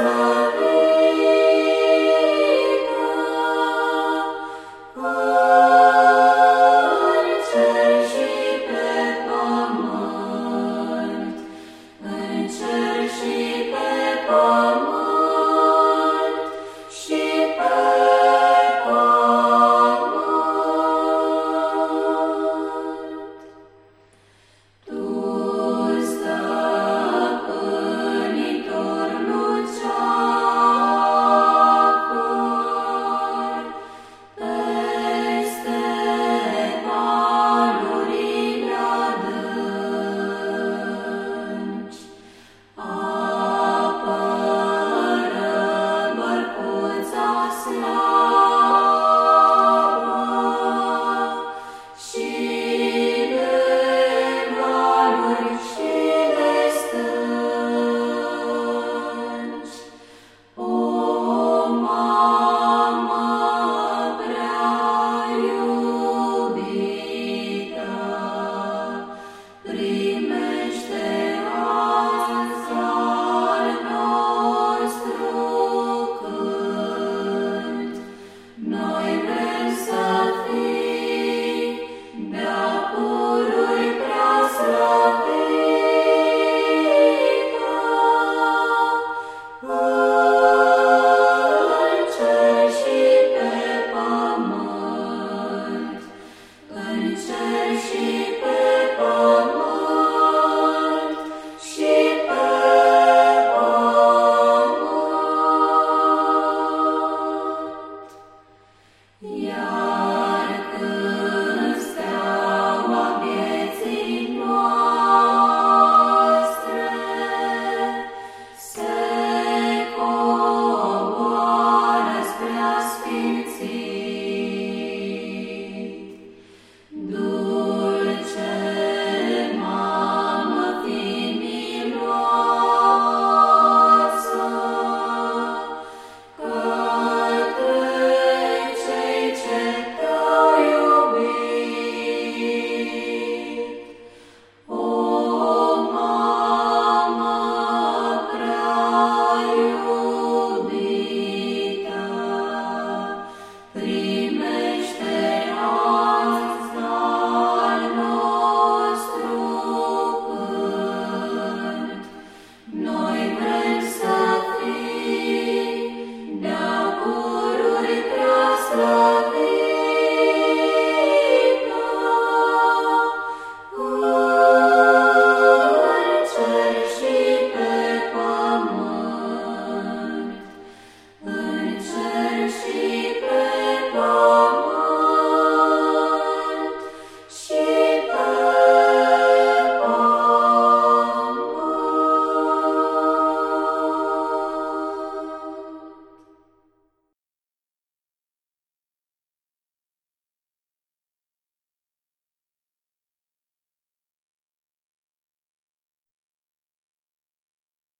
smile.